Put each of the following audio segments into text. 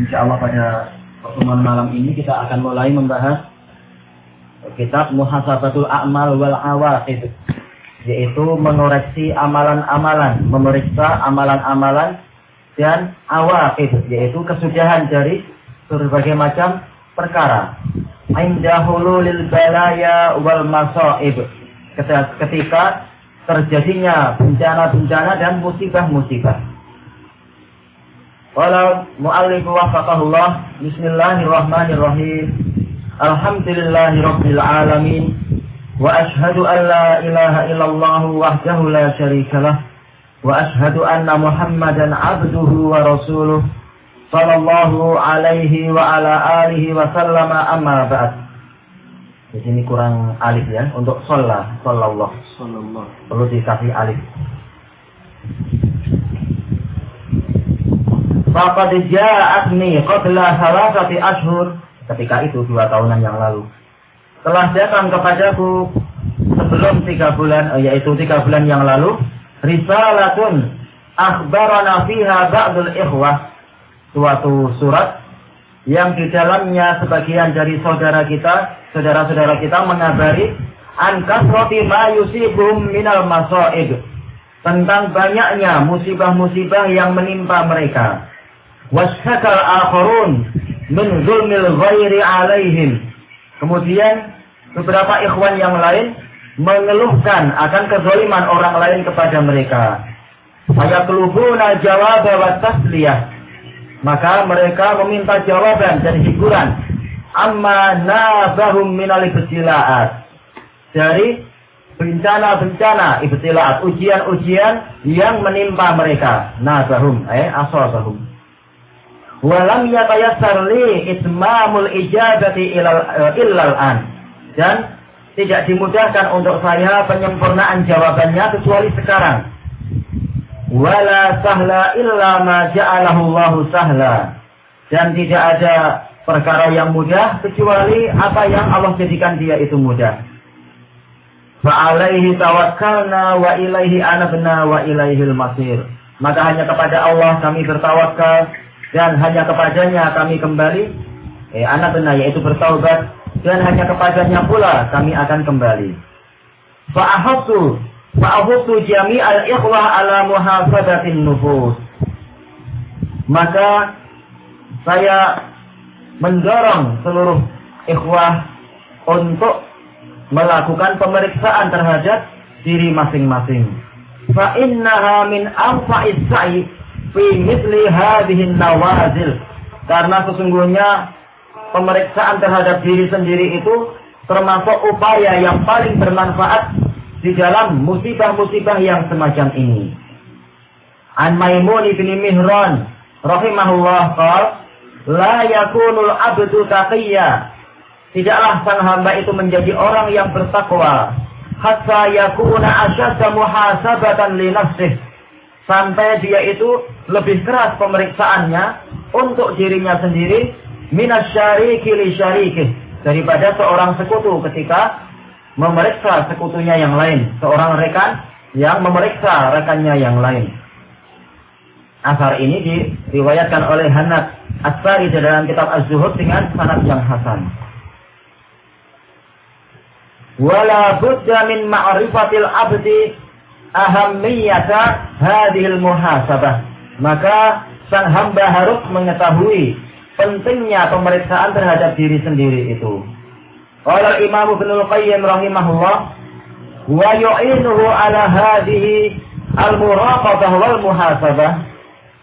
Insya Allah pada pertemuan malam ini kita akan mulai membahas kitab Muhasabatul A'mal wal Awaqid yaitu mengoreksi amalan-amalan, memeriksa amalan-amalan dan awaqid yaitu kesudahan dari berbagai macam perkara. Inda hululil balaya wal masaib. Ketika terjadinya bencana-bencana dan musibah-musibah. Qala muallif wafaqahullah Bismillahirrahmanirrahim. Alhamdulillahi rabbil alamin. Wa ashhadu an la ilaha illallah wahdahu la syarikalah Wa ashhadu anna Muhammadan abduhu wa rasuluh. Sallallahu alaihi wa ala alihi wa sallama amma ba'd. Di sini kurang alif ya untuk sholat sallallahu sallallahu perlu dikasih alif Faqad ja'atni qabla salasati ashhur. Ketika itu dua tahunan yang lalu. Telah datang kepadaku sebelum tiga bulan, eh, yaitu tiga bulan yang lalu, risalatun akhbarana fiha ba'dul ikhwah. Suatu surat yang di dalamnya sebagian dari saudara kita, saudara-saudara kita mengabari an kasrati ma yusibuhum minal masaib tentang banyaknya musibah-musibah yang menimpa mereka wasyakal akharun min zulmil ghairi alaihim. Kemudian beberapa ikhwan yang lain mengeluhkan akan kezaliman orang lain kepada mereka. Saya kelubuna jawab wa tasliyah. Maka mereka meminta jawaban dan hiburan. Amma nabahum minal ibtilaat. Dari bencana-bencana ibtilaat, ujian-ujian yang menimpa mereka. Nabahum, eh asabahum. Walam yatayassar li itmamul ijabati uh, illal an. Dan tidak dimudahkan untuk saya penyempurnaan jawabannya kecuali sekarang. Wala sahla illa ma ja'alahu Allah sahla. Dan tidak ada perkara yang mudah kecuali apa yang Allah jadikan dia itu mudah. Fa'alaihi tawakkalna wa ilaihi anabna wa ilaihil masir. Maka hanya kepada Allah kami bertawakal dan hanya kepadanya kami kembali eh, anak benar yaitu bertaubat dan hanya kepadanya pula kami akan kembali. Fa'ahatu fa'ahatu al ikhwah ala muhafadatin nufus. Maka saya mendorong seluruh ikhwah untuk melakukan pemeriksaan terhadap diri masing-masing. Fa innaha min anfa'is sa'i fi misli hadhihi nawazil. Karena sesungguhnya pemeriksaan terhadap diri sendiri itu termasuk upaya yang paling bermanfaat di dalam musibah-musibah yang semacam ini. An Maimun bin Mihran rahimahullah qal la yakunul abdu taqiyya. Tidaklah sang hamba itu menjadi orang yang bertakwa hatta yakuna asyadda muhasabatan li nafsihi sampai dia itu lebih keras pemeriksaannya untuk dirinya sendiri minas syariki li syariki daripada seorang sekutu ketika memeriksa sekutunya yang lain. Seorang rekan yang memeriksa rekannya yang lain. Asar ini diriwayatkan oleh Hanat Asari dalam kitab Az-Zuhud dengan sanad yang hasan. Wala budda min ma'rifatil abdi ahammiyata hadhil muhasabah. Maka sang hamba harus mengetahui pentingnya pemeriksaan terhadap diri sendiri itu. Qala Imam Ibnu Qayyim rahimahullah wa yu'inuhu ala hadhihi al-muraqabah wal muhasabah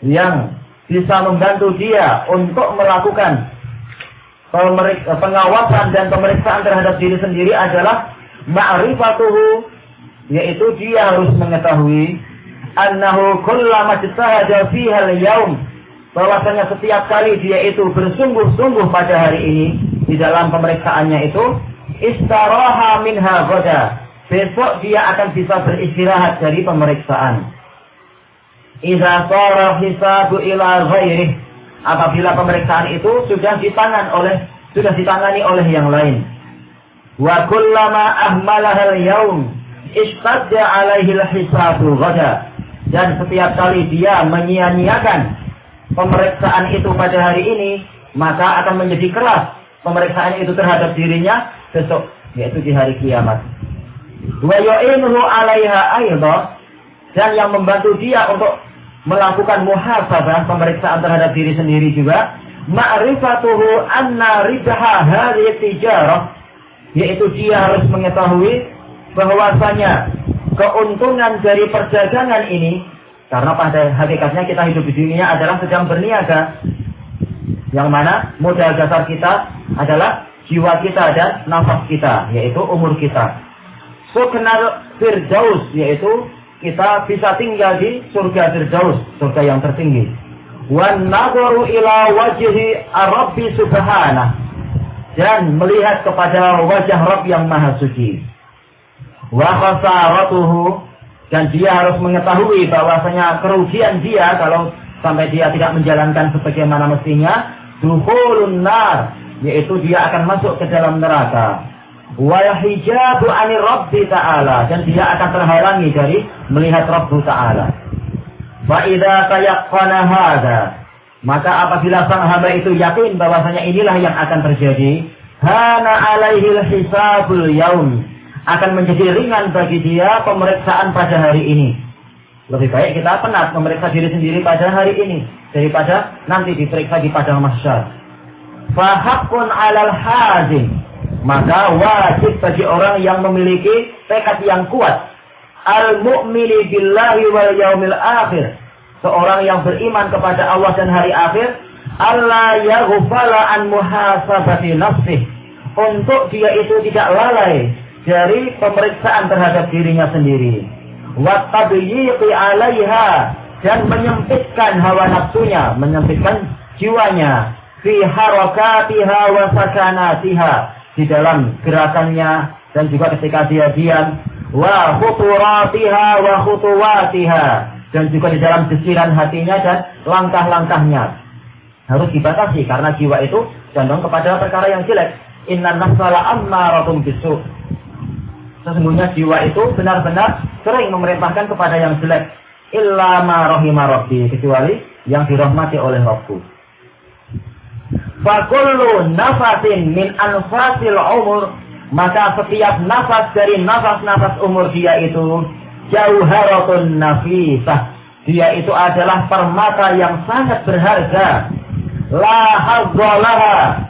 yang bisa membantu dia untuk melakukan pengawasan dan pemeriksaan terhadap diri sendiri adalah ma'rifatuhu yaitu dia harus mengetahui annahu kullama jtahada fiha al-yaum bahwasanya setiap kali dia itu bersungguh-sungguh pada hari ini di dalam pemeriksaannya itu istaraha minha ghada. Besok dia akan bisa beristirahat dari pemeriksaan. Idza sara hisabu ila ghairi apabila pemeriksaan itu sudah ditangan oleh sudah ditangani oleh yang lain. Wa kullama ahmalaha al-yaum istadda alaihi hisabu ghada dan setiap kali dia menyia-nyiakan pemeriksaan itu pada hari ini, maka akan menjadi keras pemeriksaan itu terhadap dirinya besok, yaitu di hari kiamat. Wa yu'inuhu 'alaiha aidha dan yang membantu dia untuk melakukan muhasabah pemeriksaan terhadap diri sendiri juga ma'rifatuhu anna ribaha hadhihi tijarah yaitu dia harus mengetahui bahwasanya keuntungan dari perdagangan ini karena pada hakikatnya kita hidup di dunia adalah sedang berniaga yang mana modal dasar kita adalah jiwa kita dan nafas kita yaitu umur kita Suknal Firdaus yaitu kita bisa tinggal di surga Firdaus, surga yang tertinggi. Wan ila wajhi Rabbi subhanah dan melihat kepada wajah Rabb yang maha suci. Wa khasaratuhu. Dan dia harus mengetahui bahwasanya kerugian dia kalau sampai dia tidak menjalankan sebagaimana mestinya duhulun nar yaitu dia akan masuk ke dalam neraka. Wal hijabu anir rabbi ta'ala. Dan dia akan terhalangi dari melihat Rabbu ta'ala. Fa idza tayaqqana maka apabila sang hamba itu yakin bahwasanya inilah yang akan terjadi, hana alaihi hisabul yaum akan menjadi ringan bagi dia pemeriksaan pada hari ini. Lebih baik kita penat memeriksa diri sendiri pada hari ini daripada nanti diperiksa di padang mahsyar. Fahaqqun 'alal hazim maka wajib bagi orang yang memiliki tekad yang kuat. Al-mu'mini billahi wal yaumil akhir. Seorang yang beriman kepada Allah dan hari akhir. Allah yaghfala an muhasabati nafsih. Untuk dia itu tidak lalai dari pemeriksaan terhadap dirinya sendiri. Wa 'alaiha dan menyempitkan hawa nafsunya menyempitkan jiwanya fi harakatiha wa sakanatiha di dalam gerakannya dan juga ketika dia diam wa khuturatiha wa khutuwatiha dan juga di dalam desiran hatinya dan langkah-langkahnya. Harus dibatasi karena jiwa itu condong kepada perkara yang jelek. Inna nafsala ammaratun bisu sesungguhnya jiwa itu benar-benar sering memerintahkan kepada yang jelek. Illa ma rahima kecuali yang dirahmati oleh Rabbku. Fakullu nafasin min anfasil umur maka setiap nafas dari nafas-nafas umur dia itu jauharatun nafisah. Dia itu adalah permata yang sangat berharga. La hazzalaha.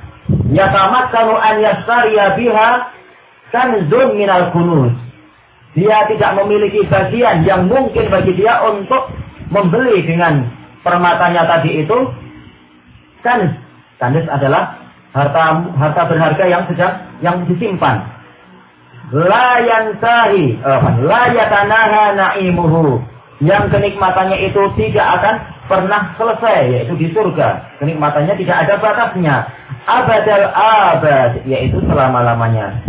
Yatamakkanu an yastariya biha kanzun minal kunuz dia tidak memiliki bagian yang mungkin bagi dia untuk membeli dengan permatanya tadi itu kan Kandes adalah harta harta berharga yang sedang yang disimpan. La yantahi, oh, la na'imuhu. Yang kenikmatannya itu tidak akan pernah selesai, yaitu di surga. Kenikmatannya tidak ada batasnya. Abadal abad, yaitu selama-lamanya.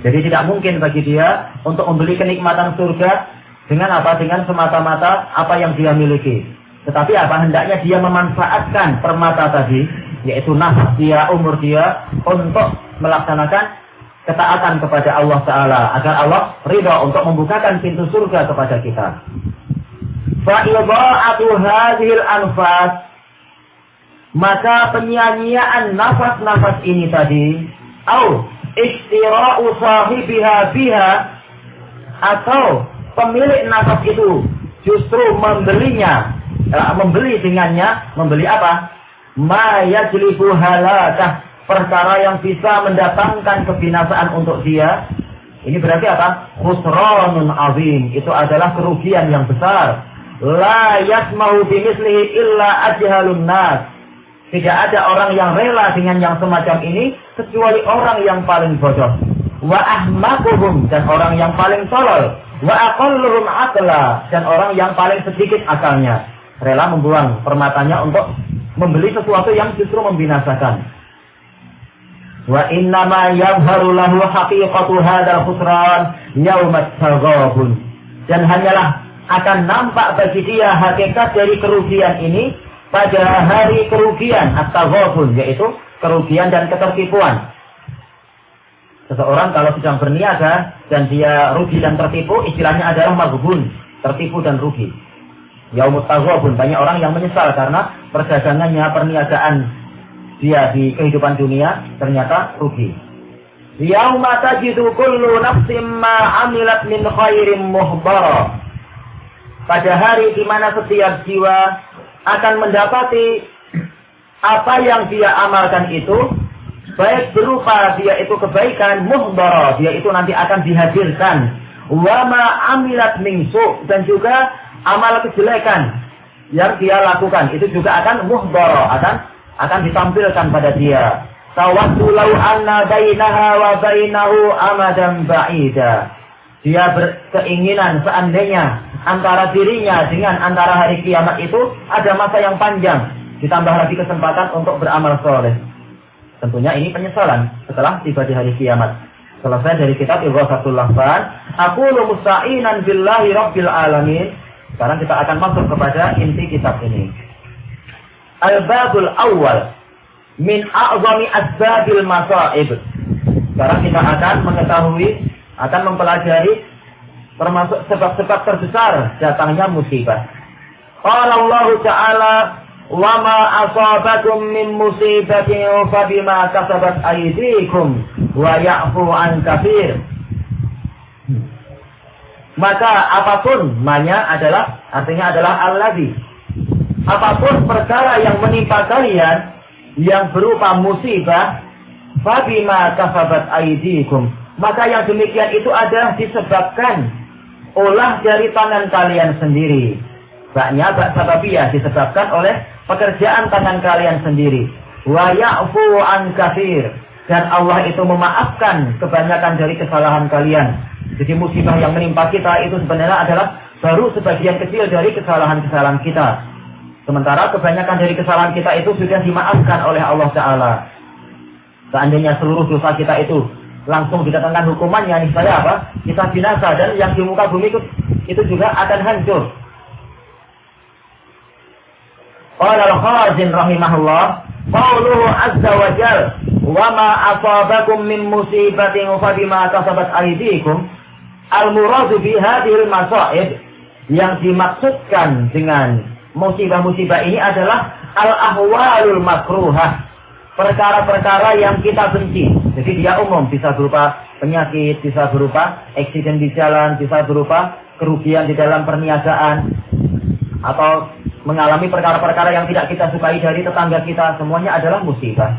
Jadi tidak mungkin bagi dia untuk membeli kenikmatan surga dengan apa? Dengan semata-mata apa yang dia miliki. Tetapi apa hendaknya dia memanfaatkan permata tadi, yaitu nafas dia, umur dia, untuk melaksanakan ketaatan kepada Allah Ta'ala. Agar Allah ridha untuk membukakan pintu surga kepada kita. Fa'idha'atu hadhil anfas. Maka penyanyian nafas-nafas ini tadi, au istira'u sahibiha biha, atau pemilik nafas itu justru membelinya uh, membeli dengannya, membeli apa? Ma yajlibu halakah, perkara yang bisa mendatangkan kebinasaan untuk dia. Ini berarti apa? Khusranun azim. Itu adalah kerugian yang besar. La yasmahu bimislihi illa ajhalun nas. Tidak ada orang yang rela dengan yang semacam ini kecuali orang yang paling bodoh. Wa ahmakuhum dan orang yang paling tolol. Wa aqalluhum aqla dan orang yang paling sedikit akalnya rela membuang permatanya untuk membeli sesuatu yang justru membinasakan. Wa inna ma lahu haqiqatu hadzal khusran yaumat taghabun. Dan hanyalah akan nampak bagi dia hakikat dari kerugian ini pada hari kerugian atau yaitu kerugian dan ketertipuan. Seseorang kalau sedang berniaga dan dia rugi dan tertipu, istilahnya adalah maghbun, tertipu dan rugi. Yaumut pun banyak orang yang menyesal karena perdagangannya, perniagaan dia di kehidupan dunia ternyata rugi. Yauma tajidu kullu nafsim ma amilat min khairin muhbara. Pada hari di mana setiap jiwa akan mendapati apa yang dia amalkan itu baik berupa dia itu kebaikan muhbara, dia itu nanti akan dihadirkan wa ma amilat min dan juga amal kejelekan yang dia lakukan itu juga akan muhdara, akan akan ditampilkan pada dia. Tawaddu law anna bainaha wa bainahu amadan ba'ida. Dia berkeinginan seandainya antara dirinya dengan antara hari kiamat itu ada masa yang panjang. Ditambah lagi kesempatan untuk beramal soleh. Tentunya ini penyesalan setelah tiba di hari kiamat. Selesai dari kitab Ighasatul Lahfan. Aku musta'inan billahi rabbil alamin. Sekarang kita akan masuk kepada inti kitab ini. Al-babul awal min a'zami asbabil masa'ib. Sekarang kita akan mengetahui, akan mempelajari termasuk sebab-sebab terbesar datangnya musibah. Qala Allah Ta'ala wa ma asabakum min musibatin fa bima kasabat aydikum wa ya'fu an kafir maka apa pun manya adalah artinya adalah alladhi. Apa pun perkara yang menimpa kalian yang berupa musibah, fabima kasabat aidikum. Maka yang demikian itu adalah disebabkan olah dari tangan kalian sendiri. Baknya bak sababiyah disebabkan oleh pekerjaan tangan kalian sendiri. Wa ya'fu an kafir. Dan Allah itu memaafkan kebanyakan dari kesalahan kalian jadi musibah yang menimpa kita itu sebenarnya adalah baru sebagian kecil dari kesalahan-kesalahan kita. Sementara kebanyakan dari kesalahan kita itu sudah dimaafkan oleh Allah Ta'ala. Seandainya seluruh dosa kita itu langsung didatangkan hukumannya, saya apa? Kita binasa dan yang di muka bumi itu, itu juga akan hancur. Qala al-Khazin rahimahullah, Qauluhu azza wa jal, wa ma asabakum min musibatin fa bima kasabat aydikum Al-muradu bi hadhil masaib yang dimaksudkan dengan musibah-musibah ini adalah al-ahwalul makruhah. Perkara-perkara yang kita benci. Jadi dia umum bisa berupa penyakit, bisa berupa eksiden di jalan, bisa berupa kerugian di dalam perniagaan atau mengalami perkara-perkara yang tidak kita sukai dari tetangga kita, semuanya adalah musibah.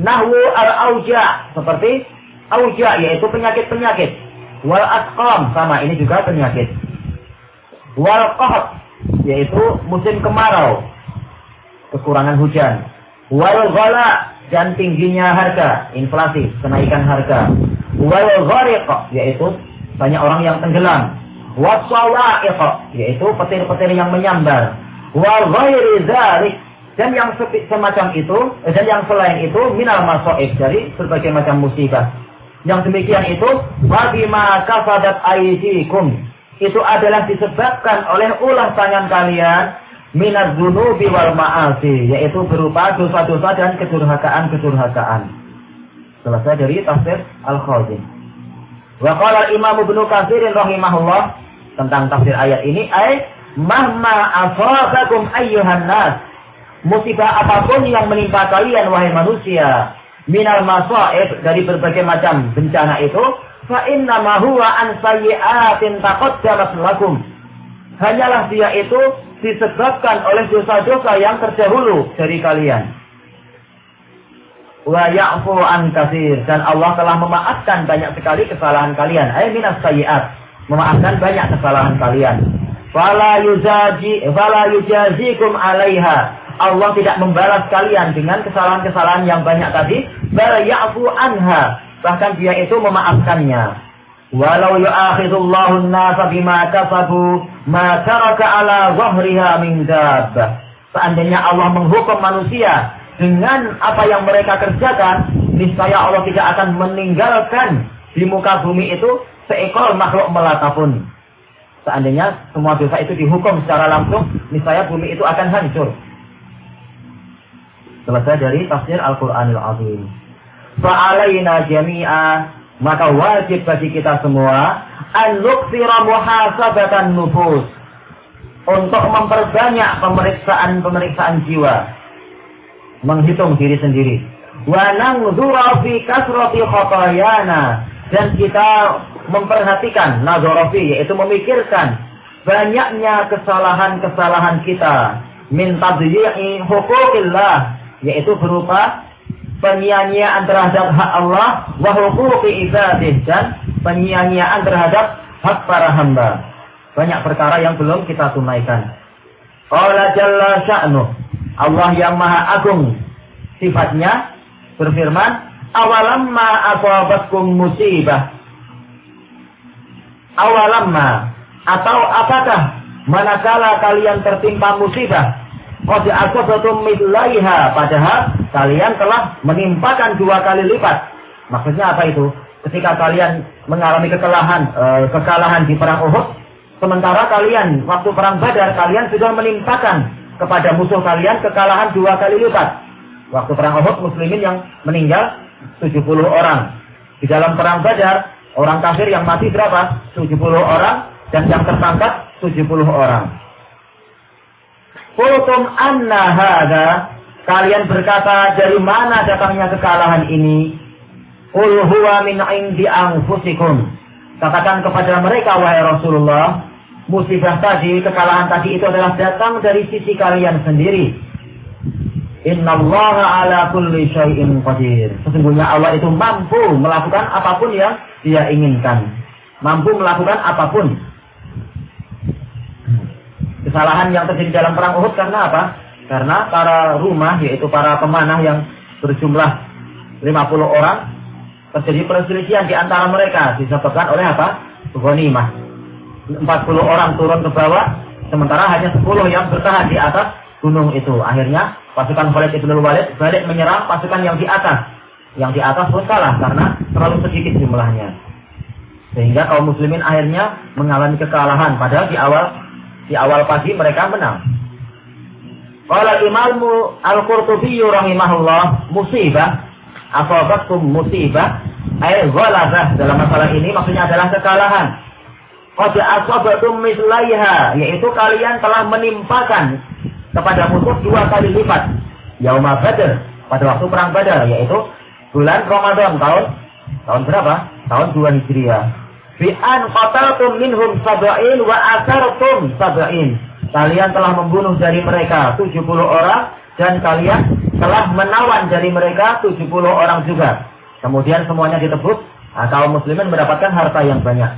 Nahwu al-auja seperti auja yaitu penyakit-penyakit Wal asqam sama ini juga penyakit. Wal qahat yaitu musim kemarau, kekurangan hujan. Wal ghala dan tingginya harga, inflasi, kenaikan harga. Wal yaitu banyak orang yang tenggelam. Wasawa'iq yaitu petir-petir yang menyambar. Wal dan yang semacam itu dan yang selain itu minal masoib dari berbagai macam musibah yang demikian itu bagaimana kafadat aidikum itu adalah disebabkan oleh ulah tangan kalian minat dzunubi wal ma'asi yaitu berupa dosa-dosa dan kedurhakaan-kedurhakaan. Selesai dari tafsir Al-Khazin. Wa qala Imam Ibnu Katsir rahimahullah tentang tafsir ayat ini ay mahma asabakum ayyuhan nas musibah apa pun yang menimpa kalian wahai manusia minal masaib dari berbagai macam bencana itu fa inna huwa an sayyi'atin taqaddamat lakum hanyalah dia itu disebabkan oleh dosa-dosa yang terdahulu dari kalian. Wa ya'fu an kasir dan Allah telah memaafkan banyak sekali kesalahan kalian. Ay minas sayyi'at memaafkan banyak kesalahan kalian. Fala yuzaji fala yujazikum 'alaiha. Allah tidak membalas kalian dengan kesalahan-kesalahan yang banyak tadi, bal ya'fu anha, bahkan dia itu memaafkannya. Walau yu'akhidullahu an-nasa bima kasabu, ma taraka ala zahriha min dabbah. Seandainya Allah menghukum manusia dengan apa yang mereka kerjakan, niscaya Allah tidak akan meninggalkan di muka bumi itu seekor makhluk melata pun. Seandainya semua dosa itu dihukum secara langsung, niscaya bumi itu akan hancur. Selesai dari tafsir Al-Quranil Azim. Fa'alaina jami'a maka wajib bagi kita semua an nuksira muhasabatan nufus untuk memperbanyak pemeriksaan-pemeriksaan jiwa. Menghitung diri sendiri. Wa fi. Dan kita memperhatikan nazarafi yaitu memikirkan banyaknya kesalahan-kesalahan kita min tadyi'i hukukillah yaitu berupa penyia-nyiaan terhadap hak Allah wa huquqi ibadih dan penyia-nyiaan terhadap hak para hamba. Banyak perkara yang belum kita tunaikan. Qala jalla sya'nuh. Allah yang maha agung sifatnya berfirman, "Awalamma asabatkum musibah." Awalamma atau apakah manakala kalian tertimpa musibah Qad asabatum mithlaiha padahal kalian telah menimpakan dua kali lipat. Maksudnya apa itu? Ketika kalian mengalami kekalahan, e, kekalahan di perang Uhud, sementara kalian waktu perang Badar kalian sudah menimpakan kepada musuh kalian kekalahan dua kali lipat. Waktu perang Uhud muslimin yang meninggal 70 orang. Di dalam perang Badar orang kafir yang mati berapa? 70 orang dan yang tertangkap 70 orang. Kultum anna hada. Kalian berkata dari mana datangnya kekalahan ini? Qul huwa min indi anfusikum. Katakan kepada mereka wahai Rasulullah, musibah tadi, kekalahan tadi itu adalah datang dari sisi kalian sendiri. Inna Allah ala kulli syai'in qadir. Sesungguhnya Allah itu mampu melakukan apa pun yang dia inginkan. Mampu melakukan apa pun kesalahan yang terjadi dalam perang Uhud karena apa? Karena para rumah yaitu para pemanah yang berjumlah 50 orang terjadi perselisihan di antara mereka disebabkan oleh apa? Ghanimah. 40 orang turun ke bawah sementara hanya 10 yang bertahan di atas gunung itu. Akhirnya pasukan Khalid ibn Walid balik menyerang pasukan yang di atas. Yang di atas pun kalah karena terlalu sedikit jumlahnya. Sehingga kaum muslimin akhirnya mengalami kekalahan padahal di awal di awal pagi mereka menang. Qala Imam Al-Qurtubi rahimahullah musibah asabatkum musibah ay ghalabah dalam masalah ini maksudnya adalah kekalahan. Qad asabatum mislaiha yaitu kalian telah menimpakan kepada musuh dua kali lipat. Yauma Badr pada waktu perang Badar yaitu bulan Ramadan tahun tahun berapa? Tahun 2 Hijriah. Bi an qataltum minhum sab'in wa asartum sab'in. Kalian telah membunuh dari mereka 70 orang dan kalian telah menawan dari mereka 70 orang juga. Kemudian semuanya ditebus, nah, kaum muslimin mendapatkan harta yang banyak.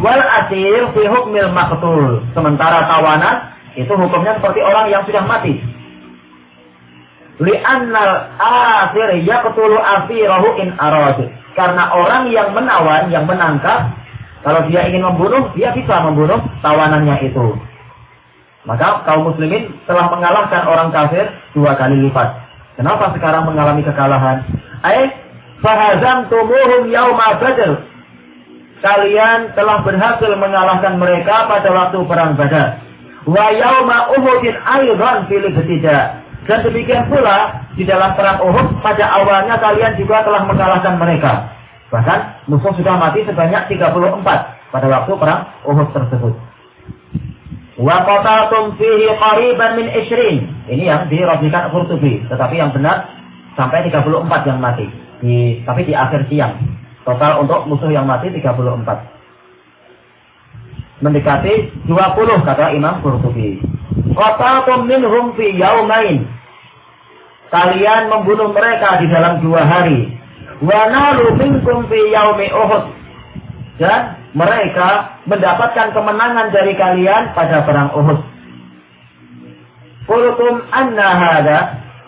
Wal asir fi hukmil maqtul. Sementara tawanan itu hukumnya seperti orang yang sudah mati. Li'annal asir yaqtulu asirahu in arad. Karena orang yang menawan, yang menangkap, kalau dia ingin membunuh, dia bisa membunuh tawanannya itu. Maka kaum muslimin telah mengalahkan orang kafir dua kali lipat. Kenapa sekarang mengalami kekalahan? Ayat fahazam tumuhum yauma badr. Kalian telah berhasil mengalahkan mereka pada waktu perang badar. Wa yauma uhudin ayran fil tidak. Dan demikian pula di dalam perang Uhud pada awalnya kalian juga telah mengalahkan mereka. Bahkan musuh sudah mati sebanyak 34 pada waktu perang Uhud tersebut. Wa qatatum fihi qariban min isrin. Ini yang dirafikan Qurtubi, tetapi yang benar sampai 34 yang mati. Di, tapi di akhir siang. Total untuk musuh yang mati 34. Mendekati 20 kata Imam Qurtubi. Qataltum minhum fi yaumain. Kalian membunuh mereka di dalam dua hari. Wa nalu minkum fi yaumi Uhud. Dan mereka mendapatkan kemenangan dari kalian pada perang Uhud. Qultum anna hada.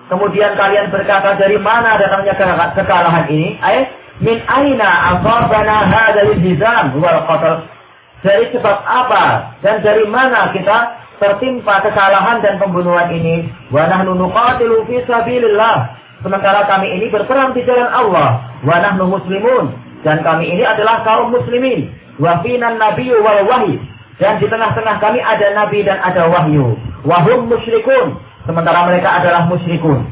Kemudian kalian berkata dari mana datangnya kekalahan ini? Ayat min aina asabana hadzal hizam wal qatl. Dari sebab apa dan dari mana kita tertimpa kesalahan dan pembunuhan ini. Wa nahnu nuqatilu fi sabilillah. Sementara kami ini berperang di jalan Allah. Wa nahnu muslimun. Dan kami ini adalah kaum muslimin. Wa finan nabiyyu wal wahyi. Dan di tengah-tengah kami ada nabi dan ada wahyu. Wahum musyrikun. Sementara mereka adalah musyrikun.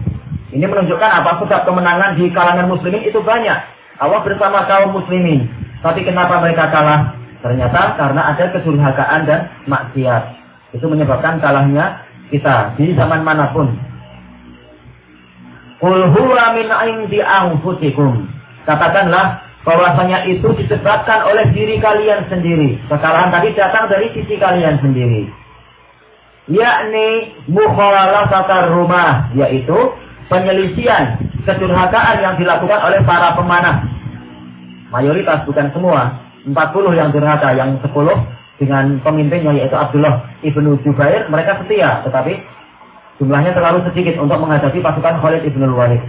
Ini menunjukkan apa sebab kemenangan di kalangan muslimin itu banyak. Allah bersama kaum muslimin. Tapi kenapa mereka kalah? Ternyata karena ada kedurhakaan dan maksiat. Itu menyebabkan kalahnya kita di zaman mana pun. Qul huwa min indi anfusikum. Katakanlah bahwasanya itu disebabkan oleh diri kalian sendiri. Kesalahan tadi datang dari sisi kalian sendiri. Yakni mukhalafatar rumah, yaitu penyelisian, kedurhakaan yang dilakukan oleh para pemanah. Mayoritas bukan semua, 40 yang durhaka, yang 10 dengan pemimpinnya yaitu Abdullah ibnu Jubair, mereka setia, tetapi jumlahnya terlalu sedikit untuk menghadapi pasukan Khalid ibnu Walid.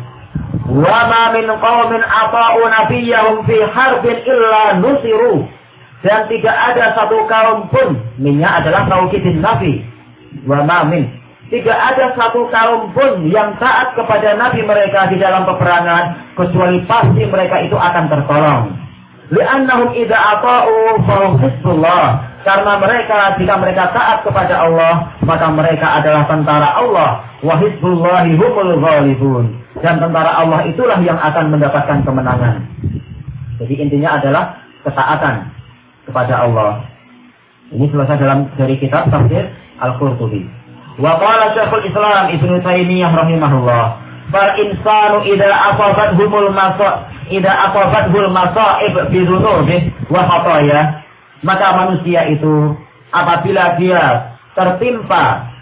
Wa ma min qaumin ata'u nabiyyahum fi harbin illa nusiru. Dan tidak ada satu kaum pun, minyak adalah taukidin nabi. Wa ma min. Tidak ada satu kaum pun yang taat kepada nabi mereka di dalam peperangan kecuali pasti mereka itu akan tertolong. Li'annahum idza ata'u hizbullah. Karena mereka jika mereka taat kepada Allah, maka mereka adalah tentara Allah. Wa hizbullahi humul ghalibun. Dan tentara Allah itulah yang akan mendapatkan kemenangan. Jadi intinya adalah ketaatan kepada Allah. Ini selesai dalam dari kitab tafsir Al-Qurtubi. Wa qala Syekhul Islam Ibnu Taimiyah rahimahullah, "Fal insanu idza asabathumul masa idza asabathul masaib bi dzunubih wa maka manusia itu apabila dia tertimpa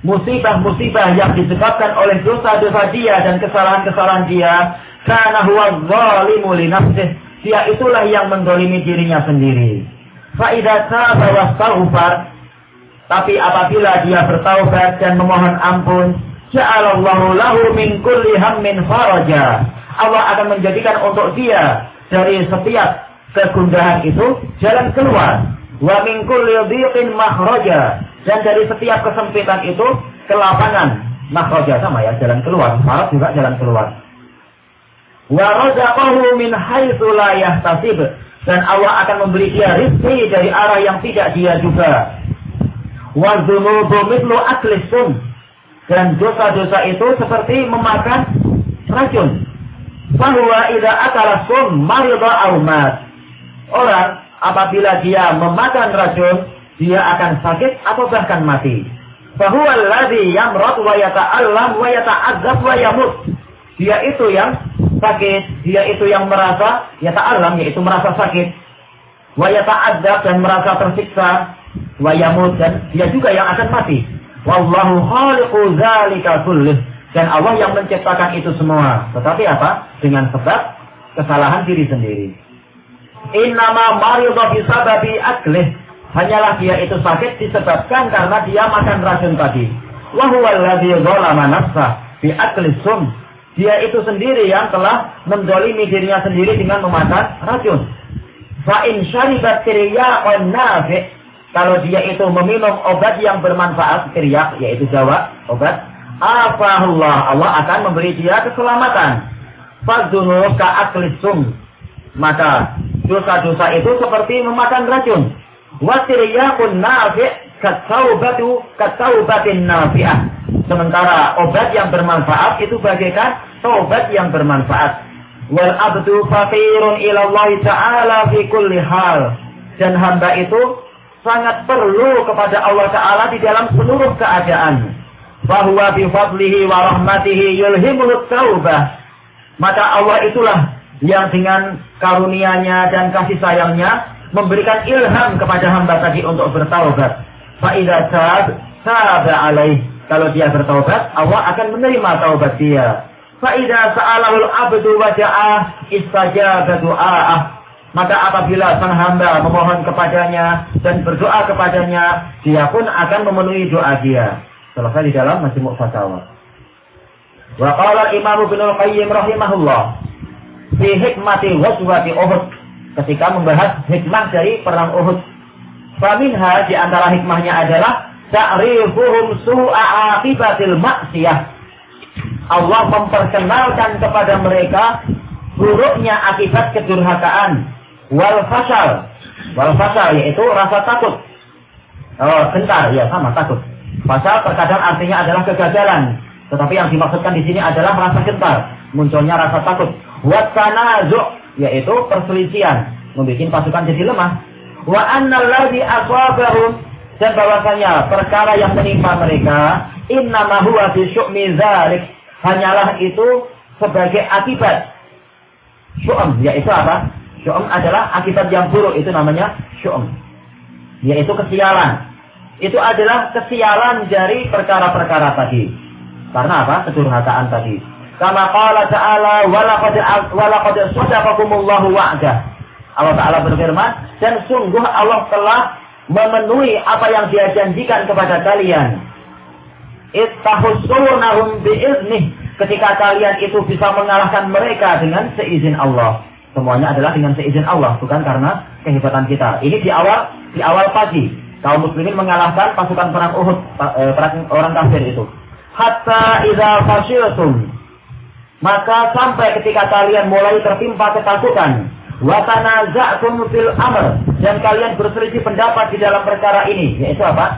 musibah-musibah yang disebabkan oleh dosa-dosa dia dan kesalahan-kesalahan dia, karena huwa zalimu li dia itulah yang mendolimi dirinya sendiri. Faidah taba wastaghfar, tapi apabila dia bertaubat dan memohon ampun, ja'alallahu lahu min kulli hammin faraja. Allah akan menjadikan untuk dia dari setiap kegundahan itu jalan keluar. Wa min kulli makhraja. Dan dari setiap kesempitan itu kelapangan. Makhraja sama ya, jalan keluar. Marat juga jalan keluar. Wa razaqahu min haitsu la yahtasib. Dan Allah akan memberi dia rizki dari arah yang tidak dia juga. Wa dzunubu mithlu aklisum. Dan dosa-dosa itu seperti memakan racun. Bahwa idza akala sum marida Orang apabila dia memakan racun, dia akan sakit atau bahkan mati. Bahwa alladhi yamrad wa yata'allam wa yata'adzab wa yamut. Dia itu yang sakit, dia itu yang merasa yata'allam yaitu merasa sakit. Wa yata'adzab dan merasa tersiksa, wa yamut dan dia juga yang akan mati. Wallahu khaliqu dzalika kullih. Dan Allah yang menciptakan itu semua. Tetapi apa? Dengan sebab kesalahan diri sendiri. Innama marida bisababi aklih. Hanyalah dia itu sakit disebabkan karena dia makan racun tadi. Wa huwa alladhi zalama nafsah bi akli sum. Dia itu sendiri yang telah mendolimi dirinya sendiri dengan memakan racun. Fa in syaribat tiryaqan nafi' kalau dia itu meminum obat yang bermanfaat tiryak yaitu jawa obat afahullah Allah akan memberi dia keselamatan. Fadzunu ka. Maka dosa-dosa itu seperti memakan racun. Wasiriyakun nafi' kataubatu kataubatin nafi'ah. Sementara obat yang bermanfaat itu bagaikan taubat yang bermanfaat. Wal abdu fakirun ilallahi ta'ala fi kulli hal. Dan hamba itu sangat perlu kepada Allah Ta'ala di dalam seluruh keadaan. Bahwa bifadlihi wa rahmatihi yulhimul taubah. Maka Allah itulah yang dengan karunia-Nya dan kasih sayangnya memberikan ilham kepada hamba tadi untuk bertaubat. Faidah saab saaba alaih. Kalau dia bertaubat, Allah akan menerima taubat dia. Faidah sa'alahul abdu waja'ah istajaba du'a'ah. Maka apabila sang hamba memohon kepadanya dan berdoa kepadanya, dia pun akan memenuhi doa dia. Selesai di dalam Majmu' Fatawa. Wa qala Imam Ibnu Qayyim rahimahullah, fi hikmati Uhud ketika membahas hikmah dari perang Uhud. Faminha di antara hikmahnya adalah ta'rifuhum su'a akibatil maksiyah. Allah memperkenalkan kepada mereka buruknya akibat kedurhakaan wal fasal. Wal fasal yaitu rasa takut. Oh, gentar ya sama takut. Fasal terkadang artinya adalah kegagalan, tetapi yang dimaksudkan di sini adalah rasa gentar, munculnya rasa takut watanazu yaitu perselisihan membuat pasukan jadi lemah wa annal ladzi asabahum dan bahwasanya perkara yang menimpa mereka innama huwa fi syu'mi dzalik hanyalah itu sebagai akibat syu'um yaitu apa? Syu'um adalah akibat yang buruk itu namanya syu'um yaitu kesialan. Itu adalah kesialan dari perkara-perkara tadi. Karena apa? Kedurhakaan tadi. Kama qala ta'ala walaqad walaqad sadaqakumullahu. Allah Ta'ala berfirman, dan sungguh Allah telah memenuhi apa yang dia janjikan kepada kalian. Ittahussunahum biiznih. Ketika kalian itu bisa mengalahkan mereka dengan seizin Allah. Semuanya adalah dengan seizin Allah, bukan karena kehebatan kita. Ini di awal di awal pagi. Kaum muslimin mengalahkan pasukan perang Uhud, eh, perang orang kafir itu. Hatta idza fasyiltum. Maka sampai ketika kalian mulai tertimpa ketakutan, wa tanaza'tum fil amr dan kalian berselisih pendapat di dalam perkara ini, yaitu apa?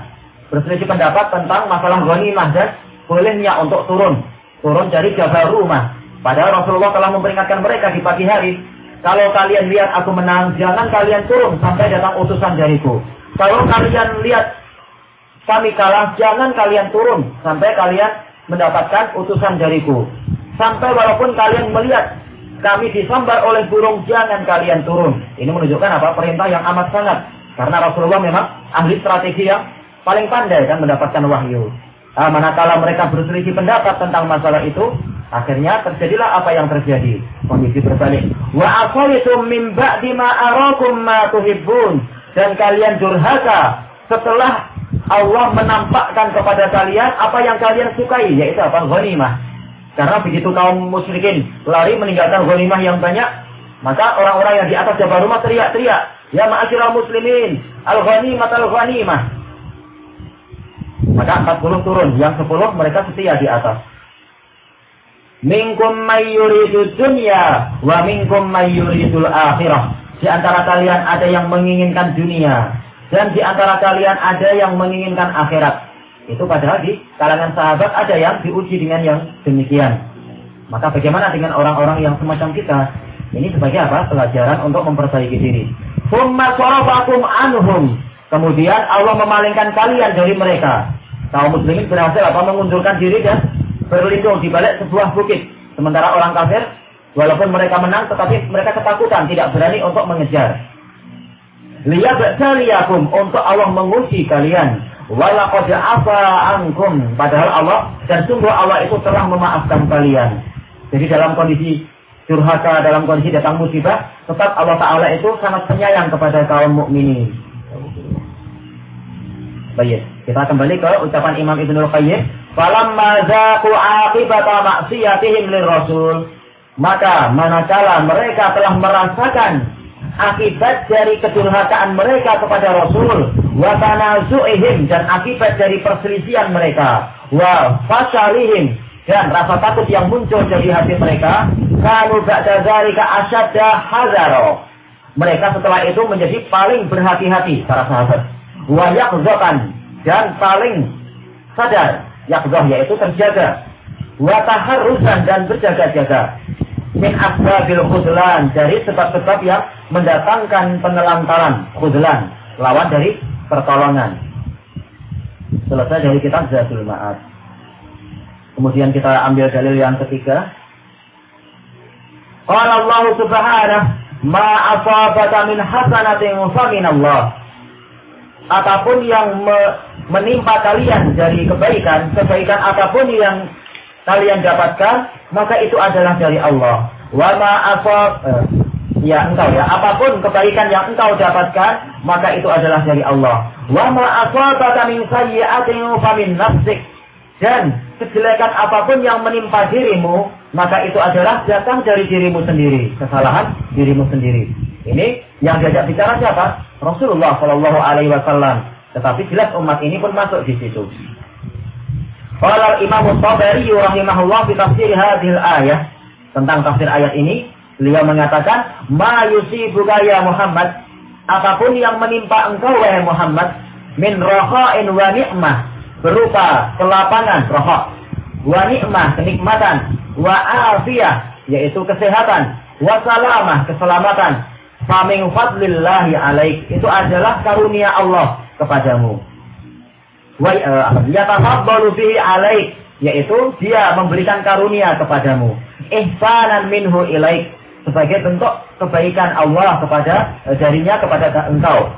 Berselisih pendapat tentang masalah ghanimah dan bolehnya untuk turun, turun dari Jabal Rumah. Padahal Rasulullah telah memperingatkan mereka di pagi hari, kalau kalian lihat aku menang, jangan kalian turun sampai datang utusan dariku. Kalau kalian lihat kami kalah, jangan kalian turun sampai kalian mendapatkan utusan dariku. Sampai walaupun kalian melihat kami disambar oleh burung, jangan kalian turun. Ini menunjukkan apa? Perintah yang amat sangat. Karena Rasulullah memang ahli strategi yang paling pandai kan mendapatkan wahyu. Nah, manakala mereka berselisih pendapat tentang masalah itu, akhirnya terjadilah apa yang terjadi. Kondisi berbalik. Wa asalitum min ba'di ma arakum ma tuhibbun. Dan kalian durhaka setelah Allah menampakkan kepada kalian apa yang kalian sukai, yaitu apa? Ghanimah. Karena begitu kaum musyrikin lari meninggalkan ghanimah yang banyak, maka orang-orang yang di atas Jabal Rumah teriak-teriak, "Ya ma'asyiral muslimin, al-ghanimah al-ghanimah." Maka 40 turun, yang 10 mereka setia di atas. Minkum mayyuridu dunya wa minkum mayyuridul akhirah. Di antara kalian ada yang menginginkan dunia dan di antara kalian ada yang menginginkan akhirat. Itu padahal di kalangan sahabat ada yang diuji dengan yang demikian. Maka bagaimana dengan orang-orang yang semacam kita? Ini sebagai apa? Pelajaran untuk memperbaiki diri. Anhum. Kemudian Allah memalingkan kalian dari mereka. Kaum muslimin berhasil apa? Mengundurkan diri dan berlindung di balik sebuah bukit. Sementara orang kafir, walaupun mereka menang, tetapi mereka ketakutan, tidak berani untuk mengejar. Lihat untuk Allah menguji kalian Walaqad afa ankum. Padahal Allah dan sungguh Allah itu telah memaafkan kalian. Jadi dalam kondisi curhaka, dalam kondisi datang musibah, tetap Allah Ta'ala itu sangat penyayang kepada kaum mukminin. Baik, kita kembali ke ucapan Imam Ibnul Qayyim. Falamma zaqu aqibata maksiyatihim lirrasul. Maka manakala mereka telah merasakan akibat dari kedurhakaan mereka kepada Rasul wa tanazu'ihim dan akibat dari perselisihan mereka. Wa fasalihim dan rasa takut yang muncul dari hati mereka. Kanu ba'da dzalika asyadda hazaro. Mereka setelah itu menjadi paling berhati-hati para sahabat. Wa yaqzatan dan paling sadar. Yaqzah yaitu terjaga. Wa taharrusan dan berjaga-jaga. Min asbabil khudlan dari sebab-sebab yang mendatangkan penelantaran khudlan lawan dari pertolongan. Selesai dari kitab Zadul Ma'ad. Kemudian kita ambil dalil yang ketiga. Qala Allah subhanahu ma asabaka min hasanatin fa min Allah apa pun yang me menimpa kalian dari kebaikan kebaikan apa pun yang kalian dapatkan maka itu adalah dari Allah. Wa ma asab eh, ya engkau ya apa pun kebaikan yang engkau dapatkan maka itu adalah dari Allah. Wa ma asabaka min sayyi'atin fa min nafsik. Dan kejelekan apa pun yang menimpa dirimu, maka itu adalah datang dari dirimu sendiri, kesalahan dirimu sendiri. Ini yang diajak bicara siapa? Rasulullah Shallallahu Alaihi Wasallam. Tetapi jelas umat ini pun masuk di situ. Qala Imam Tabari rahimahullah fi tafsir hadhil ayah tentang tafsir ayat ini, beliau mengatakan, "Ma yusibuka ya Muhammad, apa pun yang menimpa engkau wahai Muhammad min roha'in wa ni'mah berupa kelapangan roha wa ni'mah kenikmatan wa afiyah yaitu kesehatan wa salamah keselamatan famin fadlillahi alaik. Itu adalah karunia Allah kepadamu. Wa uh, yatafaddalu bihi alaik yaitu dia memberikan karunia kepadamu. Ihsanan minhu ilaik sebagai bentuk kebaikan Allah kepada uh, darinya kepada engkau.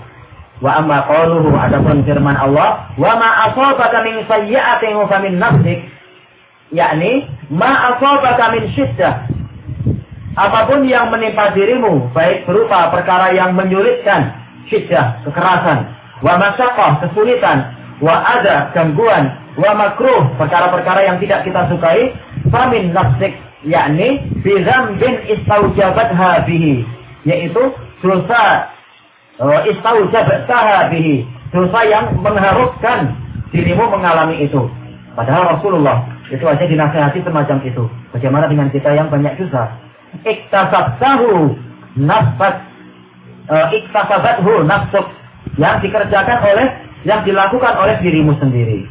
Wa amma qaluhu adapun firman Allah wa ma asabaka min sayyi'atin fa min nafsik. Yakni ma asabaka min syiddah. Apa pun yang menimpa dirimu baik berupa perkara yang menyulitkan syiddah kekerasan. Wa masyaqah kesulitan. Wa ada gangguan. Wa makruh perkara-perkara yang tidak kita sukai famin nafsik yakni bin istaujabatha bihi yaitu dosa uh, istaujabatha bihi dosa yang mengharuskan dirimu mengalami itu. Padahal Rasulullah itu aja dinasihati semacam itu. Bagaimana dengan kita yang banyak dosa? Iktasabtahu nafsat uh, iktasabathu nafsuk yang dikerjakan oleh yang dilakukan oleh dirimu sendiri.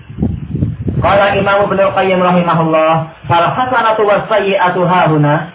Kalau Imam Ibnu Qayyim rahimahullah, fal hasanatu was sayyi'atu hahuna.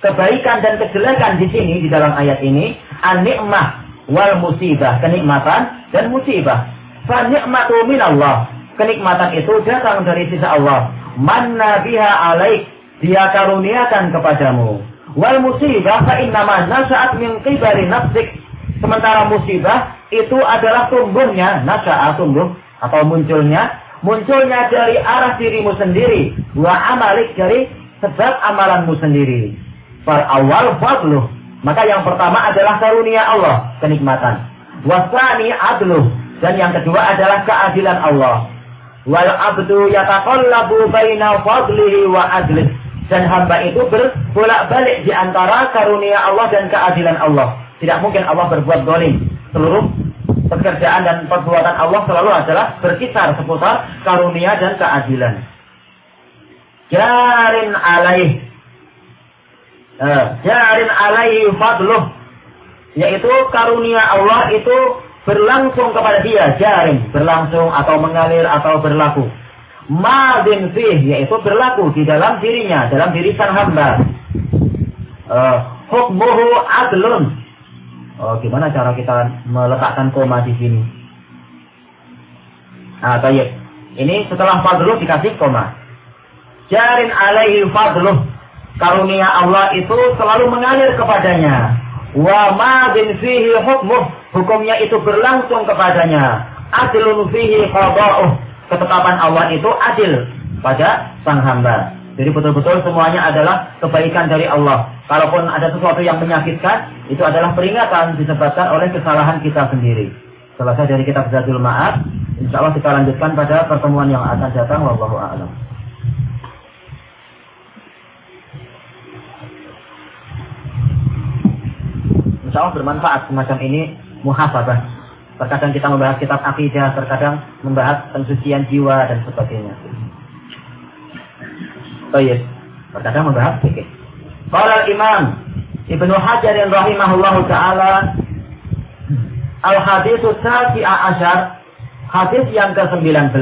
Kebaikan dan kejelekan di sini di dalam ayat ini an-nikmah wal musibah, kenikmatan dan musibah. Fa nikmatu minallah. Kenikmatan itu datang dari sisi Allah. Manna biha alaik, dia karuniakan kepadamu. Wal musibah fa innama nasa'at min qibari nafsik. Sementara musibah itu adalah tumbuhnya nasa'a tumbuh atau munculnya munculnya dari arah dirimu sendiri wa amalik dari sebab amalanmu sendiri. Fal awal fadluh. Maka yang pertama adalah karunia Allah kenikmatan. Wasani adluh. Dan yang kedua adalah keadilan Allah. Wal abdu yataqallabu baina fadlihi wa adlih. Dan hamba itu berbolak-balik di antara karunia Allah dan keadilan Allah. Tidak mungkin Allah berbuat dolim. Seluruh pekerjaan dan perbuatan Allah selalu adalah berkisar seputar karunia dan keadilan. Jarin alaih. Uh, jarin alaih fadluh. Yaitu karunia Allah itu berlangsung kepada dia. Jarin. Berlangsung atau mengalir atau berlaku. Madin fih. Yaitu berlaku di dalam dirinya. Dalam diri sang hamba. Uh, hukmuhu adlun Oh, gimana cara kita meletakkan koma di sini? Ah, baik. Ini setelah fadluh dikasih koma. Jarin alaihi fadluh. Karunia Allah itu selalu mengalir kepadanya. Wa ma bin fihi hukmuh. Hukumnya itu berlangsung kepadanya. Adilun fihi qada'uh. Ketetapan Allah itu adil pada sang hamba. Jadi betul-betul semuanya adalah kebaikan dari Allah. Kalaupun ada sesuatu yang menyakitkan, itu adalah peringatan disebabkan oleh kesalahan kita sendiri. Selesai dari kitab Zadul Ma'ad, insya Allah kita lanjutkan pada pertemuan yang akan datang. Wallahu a'lam. Insya Allah bermanfaat semacam ini muhafazah. Terkadang kita membahas kitab akidah, terkadang membahas pensucian jiwa dan sebagainya. Oh iya. Membahas fikih. Qala Imam Ibnu Hajar yang rahimahullahu taala Al haditsu sati'a asyar. Hadis yang ke-19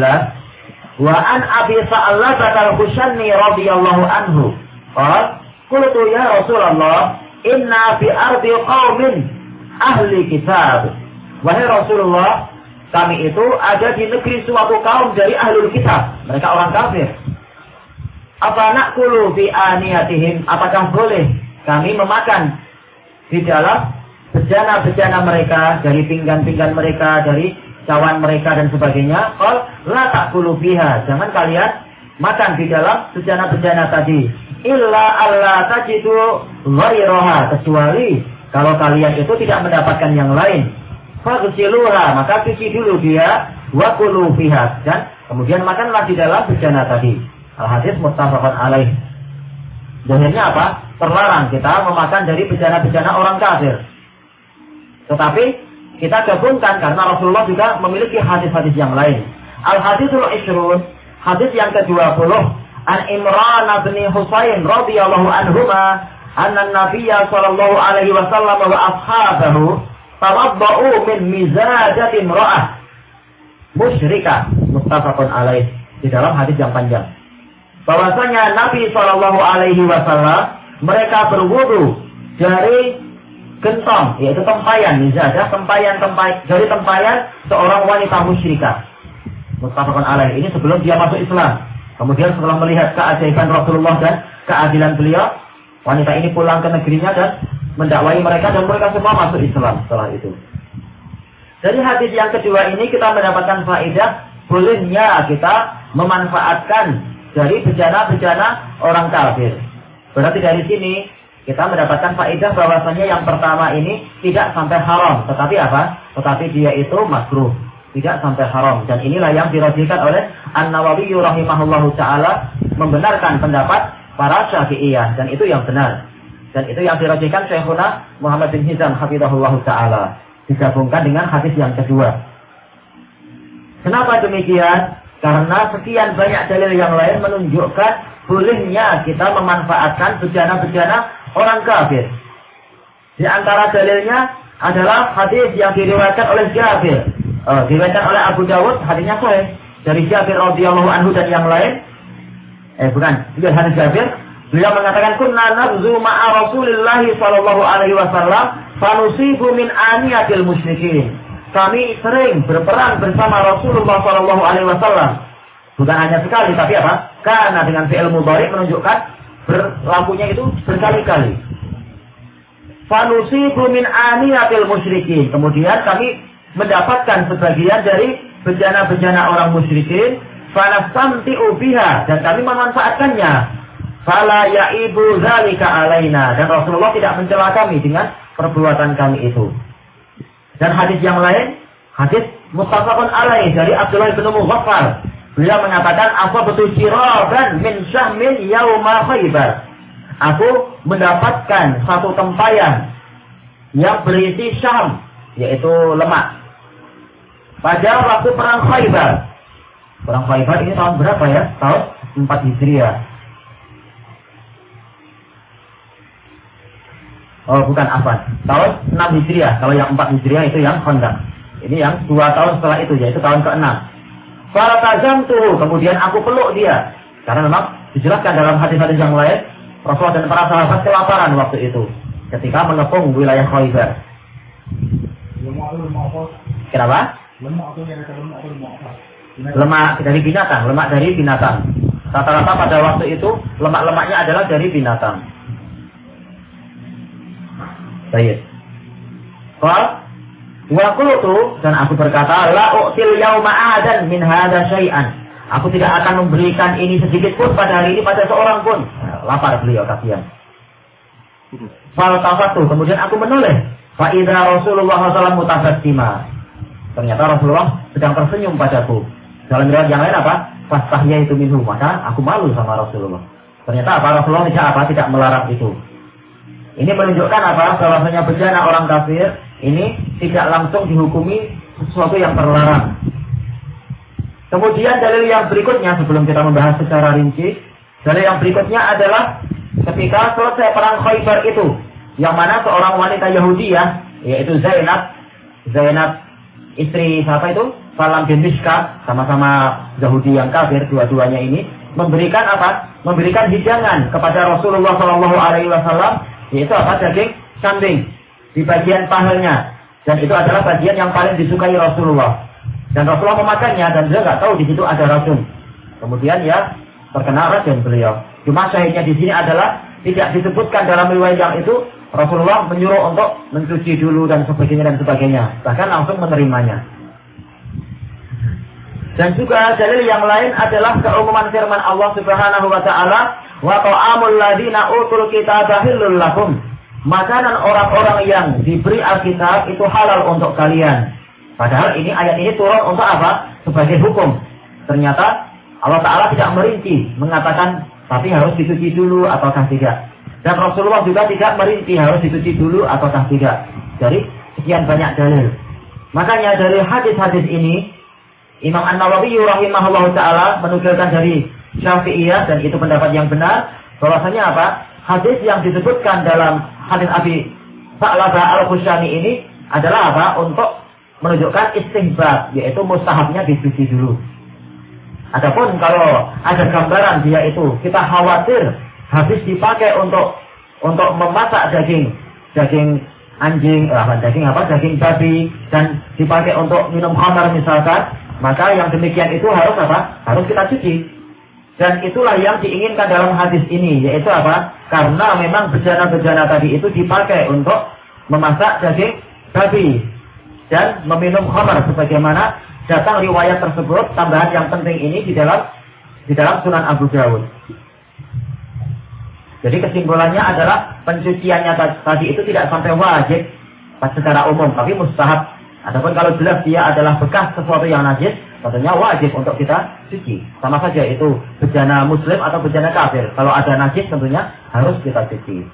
wa an Abi Sa'labah al-Khushani radhiyallahu anhu. Qala qultu ya Rasulullah inna fi ardi qaumin ahli kitab. Wahai Rasulullah kami itu ada di negeri suatu kaum dari ahli kitab. Mereka orang kafir apa nak kulu fi aniyatihim? Apakah boleh kami memakan di dalam bejana-bejana mereka, dari pinggan-pinggan mereka, dari cawan mereka dan sebagainya? Kal la tak kulu biha. Jangan kalian makan di dalam bejana-bejana tadi. Illa Allah tajidu ghairaha. Kecuali kalau kalian itu tidak mendapatkan yang lain. Fagsiluha. Maka cuci dulu dia. Wa biha. Dan kemudian makanlah di dalam bejana tadi. Al-hadis muttafaqun alaih. Jahirnya apa? Terlarang kita memakan dari bejana-bejana orang kafir. Tetapi kita gabungkan karena Rasulullah juga memiliki hadis-hadis yang lain. Al-hadisul isrun, hadis yang ke-20 An Imran bin Husain radhiyallahu anhuma anna Nabiya sallallahu alaihi wasallam wa ashabahu tawadda'u min mizajatin ra'ah musyrikah muttafaqun alaih di dalam hadis yang panjang bahwasanya Nabi Shallallahu Alaihi Wasallam mereka berwudu dari gentong yaitu tempayan misalnya tempayan tempayan dari tempayan seorang wanita musyrikah Muttafaqun alaih. Ini sebelum dia masuk Islam. Kemudian setelah melihat keajaiban Rasulullah dan keadilan beliau, wanita ini pulang ke negerinya dan mendakwai mereka dan mereka semua masuk Islam setelah itu. Dari hadis yang kedua ini kita mendapatkan faedah bolehnya kita memanfaatkan dari bejana-bejana orang kafir. Berarti dari sini kita mendapatkan faedah bahwasanya yang pertama ini tidak sampai haram, tetapi apa? Tetapi dia itu makruh tidak sampai haram. Dan inilah yang dirajikan oleh An Nawawi rahimahullahu taala membenarkan pendapat para Syafi'iyah. Dan itu yang benar. Dan itu yang dirajikan Syekhuna Muhammad bin Hizam hafizahullahu taala. Digabungkan dengan hadis yang kedua. Kenapa demikian karena sekian banyak dalil yang lain menunjukkan bolehnya kita memanfaatkan bejana-bejana orang kafir. Di antara dalilnya adalah hadis yang diriwayatkan oleh Jabir. Uh, diriwayatkan oleh Abu Dawud hadisnya sahih. Dari Jabir radhiyallahu anhu dan yang lain. Eh bukan juga hadis Jabir. Beliau mengatakan kunna nabzu ma'a Rasulillah sallallahu alaihi wasallam fanusibu min aniyatil musyrikin kami sering berperang bersama Rasulullah sallallahu alaihi wasallam. Bukan hanya sekali tapi apa? Karena dengan fi'il mudhari menunjukkan berlakunya itu berkali-kali. Fanusibu min aniyatil musyrikin. Kemudian kami mendapatkan sebagian dari bejana-bejana orang musyrikin. Fanasamti'u biha. Dan kami memanfaatkannya. Fala ya'ibu zalika alaina. Dan Rasulullah tidak mencela kami dengan perbuatan kami itu dan hadis yang lain hadis muttafaqun alaih dari Abdullah bin Mughaffal beliau mengatakan apa betul jiraban min syahmin yauma khaybar aku mendapatkan satu tempayan yang berisi syam yaitu lemak pada waktu perang Khaybar. Perang Khaybar ini tahun berapa ya? Tahun 4 Hijriah. Oh bukan apa? Tahun 6 Hijriah. Kalau yang 4 Hijriah itu yang Khandaq. Ini yang dua tahun setelah itu yaitu tahun ke-6. Para tajam tuh, kemudian aku peluk dia. Karena memang dijelaskan dalam hadis-hadis yang lain, Rasulullah dan para sahabat kelaparan waktu itu ketika mengepung wilayah Khaybar. Kenapa? Lemak dari binatang, lemak dari binatang. Rata-rata pada waktu itu lemak-lemaknya adalah dari binatang. Baik. Kalau Wa qultu dan aku berkata la u'til yauma adan min hadza syai'an. Aku tidak akan memberikan ini sedikit pun pada hari ini pada seorang pun. Nah, lapar beliau kasihan. Fal tafatu kemudian aku menoleh. Fa Rasulullah alaihi wasallam Ternyata Rasulullah sedang tersenyum padaku. Dalam riwayat yang lain apa? Fastahnya itu minhu. Maka aku malu sama Rasulullah. Ternyata apa? Rasulullah tidak apa? Tidak melarang itu. Ini menunjukkan apa? Bahwasanya bejana orang kafir ini tidak langsung dihukumi sesuatu yang terlarang. Kemudian dalil yang berikutnya sebelum kita membahas secara rinci, dalil yang berikutnya adalah ketika selesai perang Khaybar itu, yang mana seorang wanita Yahudi ya, yaitu Zainab, Zainab istri siapa itu? Salam bin Mishka, sama-sama Yahudi yang kafir, dua-duanya ini memberikan apa? Memberikan hidangan kepada Rasulullah Shallallahu Alaihi Wasallam, yaitu apa? Daging kambing di bagian pahanya, dan itu adalah bagian yang paling disukai Rasulullah. Dan Rasulullah memakannya dan dia nggak tahu di situ ada racun. Kemudian ya terkena racun beliau. Cuma syahidnya di sini adalah tidak disebutkan dalam riwayat yang itu Rasulullah menyuruh untuk mencuci dulu dan sebagainya dan sebagainya. Bahkan langsung menerimanya. Dan juga dalil yang lain adalah keumuman firman Allah Subhanahu wa taala, "Wa ta'amul ladina utul kitaba halal lakum." Makanan orang-orang yang diberi Alkitab itu halal untuk kalian. Padahal ini ayat ini turun untuk apa? Sebagai hukum. Ternyata Allah Ta'ala tidak merinci, mengatakan tapi harus dicuci dulu ataukah tidak. Dan Rasulullah juga tidak merinci harus dicuci dulu ataukah tidak. Dari sekian banyak dalil. Makanya dari hadis-hadis ini, Imam An-Nawawi rahimahullah ta'ala menukilkan dari Syafi'iyah dan itu pendapat yang benar. bahwasanya apa? Hadis yang disebutkan dalam hadis Abi Sa'laba al-Khusyani ini adalah apa? Untuk menunjukkan istihbab, yaitu mustahabnya dicuci dulu. Adapun kalau ada gambaran dia itu, kita khawatir habis dipakai untuk untuk memasak daging daging anjing eh, daging apa daging babi dan dipakai untuk minum khamar misalkan maka yang demikian itu harus apa? Harus kita cuci. Dan itulah yang diinginkan dalam hadis ini, yaitu apa? Karena memang bejana-bejana tadi itu dipakai untuk memasak daging babi dan meminum khamar sebagaimana datang riwayat tersebut tambahan yang penting ini di dalam di dalam Sunan Abu Dawud. Jadi kesimpulannya adalah pencuciannya tadi itu tidak sampai wajib secara umum, tapi mustahab. Adapun kalau jelas dia adalah bekas sesuatu yang najis, tentunya wajib untuk kita cuci. Sama saja itu bejana muslim atau bejana kafir. Kalau ada najis tentunya harus kita cuci.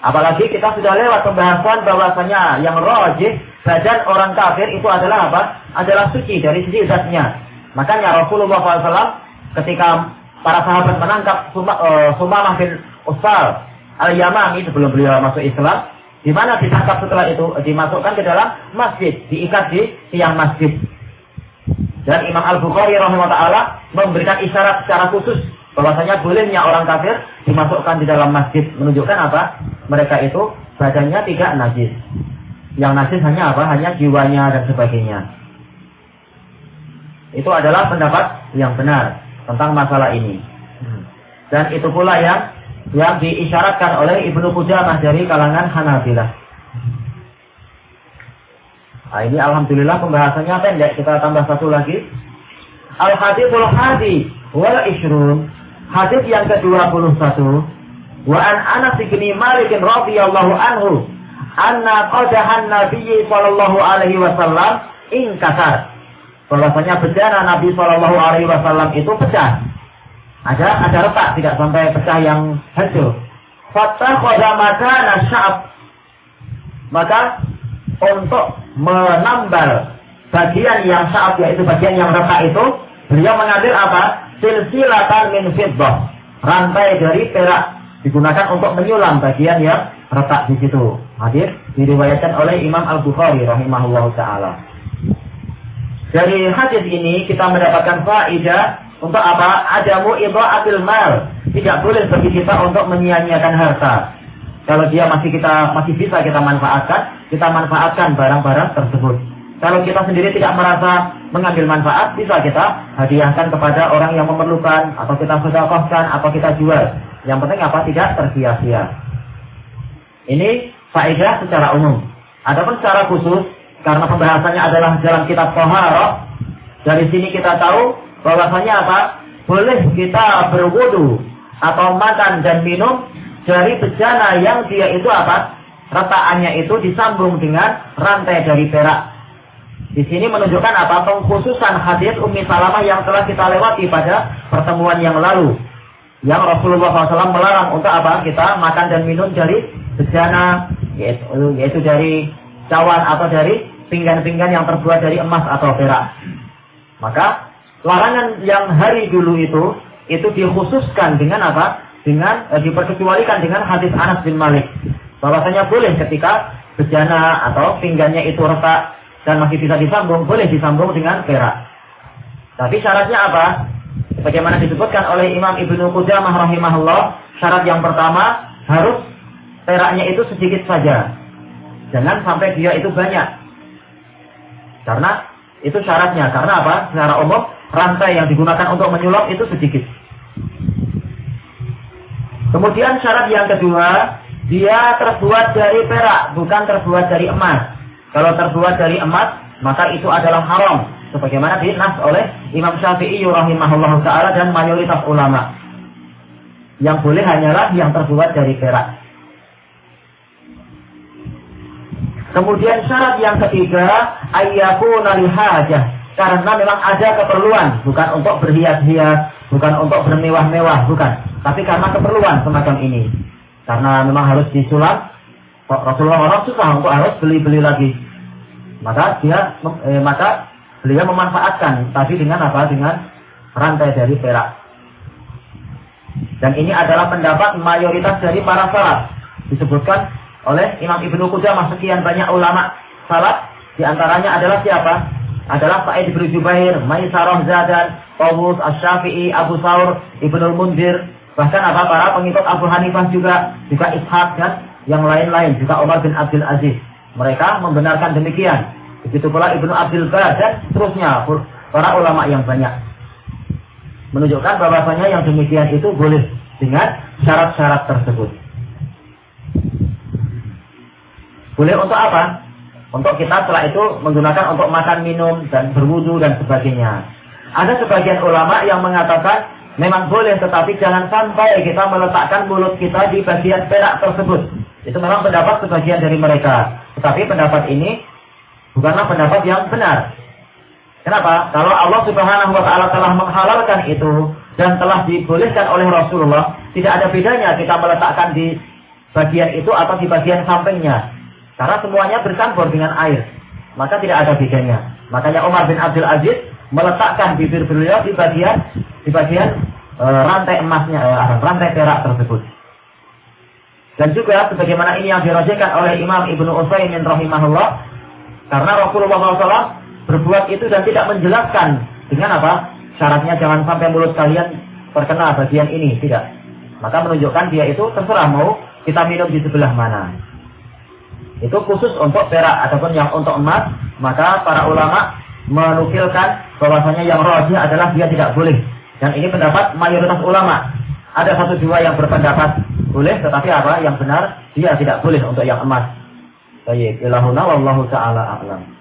Apalagi kita sudah lewat pembahasan bahwasanya yang rojih badan orang kafir itu adalah apa? Adalah suci dari sisi zatnya. Makanya Rasulullah SAW ketika para sahabat menangkap eh, Sumamah bin Usal al-Yamami sebelum beliau masuk Islam, di mana ditangkap setelah itu dimasukkan ke dalam masjid, diikat di tiang masjid. Dan Imam Al-Bukhari rahimahullah memberikan isyarat secara khusus bahwasanya bolehnya orang kafir dimasukkan di dalam masjid menunjukkan apa? Mereka itu badannya tidak najis. Yang najis hanya apa? Hanya jiwanya dan sebagainya. Itu adalah pendapat yang benar tentang masalah ini. Dan itu pula yang yang diisyaratkan oleh Ibnu Qudamah dari kalangan Hanabilah. Nah, ini alhamdulillah pembahasannya pendek. Kita tambah satu lagi. Al-Hadithul Hadi wal Ishrun Hadis yang ke-21 Wa an Anas bin Malik radhiyallahu anhu anna qadahan Nabi sallallahu alaihi wasallam ingkasar. Bahwasanya bejana Nabi sallallahu alaihi wasallam itu pecah. Ada ada retak tidak sampai pecah yang hancur. Fattakhadha makana sya'ab. Maka untuk menambal bagian yang saat yaitu bagian yang retak itu beliau mengambil apa silsilatan min fiddah. Rantai dari perak digunakan untuk menyulam bagian yang retak di situ. Hadir diriwayatkan oleh Imam Al-Bukhari rahimahullah taala. Dari hadis ini kita mendapatkan faedah untuk apa? Adamu idha'atil mal. Tidak boleh bagi kita untuk menyia-nyiakan harta. Kalau dia masih kita masih bisa kita manfaatkan, kita manfaatkan barang-barang tersebut. Kalau kita sendiri tidak merasa mengambil manfaat, bisa kita hadiahkan kepada orang yang memerlukan, atau kita sedekahkan, atau kita jual. Yang penting apa? Tidak tersia-sia. Ini faedah secara umum. Adapun secara khusus, karena pembahasannya adalah dalam kitab Tohara, dari sini kita tahu bahwasanya apa? Boleh kita berwudu atau makan dan minum dari bejana yang dia itu apa? Retakannya itu disambung dengan rantai dari perak di sini menunjukkan apa? Pengkhususan hadis Ummi Salamah yang telah kita lewati pada pertemuan yang lalu. Yang Rasulullah SAW melarang untuk apa? Kita makan dan minum dari bejana, yaitu, yaitu dari cawan atau dari pinggan-pinggan yang terbuat dari emas atau perak. Maka larangan yang hari dulu itu itu dikhususkan dengan apa? Dengan eh, diperkecualikan dengan hadis Anas bin Malik. Bahwasanya boleh ketika bejana atau pinggannya itu retak dan masih bisa disambung, boleh disambung dengan perak. Tapi syaratnya apa? Bagaimana disebutkan oleh Imam Ibnu Qudamah rahimahullah, syarat yang pertama harus peraknya itu sedikit saja. Jangan sampai dia itu banyak. Karena itu syaratnya. Karena apa? Secara umum rantai yang digunakan untuk menyulap itu sedikit. Kemudian syarat yang kedua, dia terbuat dari perak, bukan terbuat dari emas. Kalau terbuat dari emas, maka itu adalah haram. Sebagaimana dinas oleh Imam Syafi'i rahimahullah ta'ala dan mayoritas ulama. Yang boleh hanyalah yang terbuat dari perak. Kemudian syarat yang ketiga, ayyakuna lihajah. Karena memang ada keperluan, bukan untuk berhias-hias, bukan untuk bermewah-mewah, bukan. Tapi karena keperluan semacam ini. Karena memang harus disulam Rasulullah orang susah untuk harus beli-beli lagi. Maka dia eh, maka beliau memanfaatkan tadi dengan apa? Dengan rantai dari perak. Dan ini adalah pendapat mayoritas dari para salaf. Disebutkan oleh Imam Ibnu Qudamah sekian banyak ulama salaf di antaranya adalah siapa? Adalah Sa'id bin Jubair, Maisarah Zadan, Tawus, Asy-Syafi'i, Abu Saur, Ibnu Munzir, bahkan apa para pengikut Abu Hanifah juga, juga Ishaq dan yang lain-lain juga Umar bin Abdul Aziz. Mereka membenarkan demikian Begitu pula Ibnu Abdul Bar dan seterusnya para ulama yang banyak. Menunjukkan bahwasanya yang demikian itu boleh dengan syarat-syarat tersebut. Boleh untuk apa? Untuk kita setelah itu menggunakan untuk makan, minum, dan berwudu dan sebagainya. Ada sebagian ulama yang mengatakan memang boleh tetapi jangan sampai kita meletakkan mulut kita di bagian perak tersebut. Itu memang pendapat sebagian dari mereka. Tetapi pendapat ini bukanlah pendapat yang benar. Kenapa? Kalau Allah Subhanahu wa taala telah menghalalkan itu dan telah dibolehkan oleh Rasulullah, tidak ada bedanya kita meletakkan di bagian itu atau di bagian sampingnya. Karena semuanya bercampur dengan air. Maka tidak ada bedanya. Makanya Umar bin Abdul Aziz meletakkan bibir beliau di bagian di bagian e, rantai emasnya, e, rantai perak tersebut. Dan juga sebagaimana ini yang dirajakan oleh Imam Ibnu Utsaimin rahimahullah, karena Rasulullah SAW berbuat itu dan tidak menjelaskan dengan apa syaratnya jangan sampai mulut kalian terkena bagian ini, tidak. Maka menunjukkan dia itu terserah mau kita minum di sebelah mana itu khusus untuk perak ataupun yang untuk emas, maka para ulama menukilkan bahwasanya yang rojih adalah dia tidak boleh. Dan ini pendapat mayoritas ulama. Ada satu dua yang berpendapat boleh, tetapi apa? Yang benar dia tidak boleh untuk yang emas. Baik, ilahuna taala a'lam.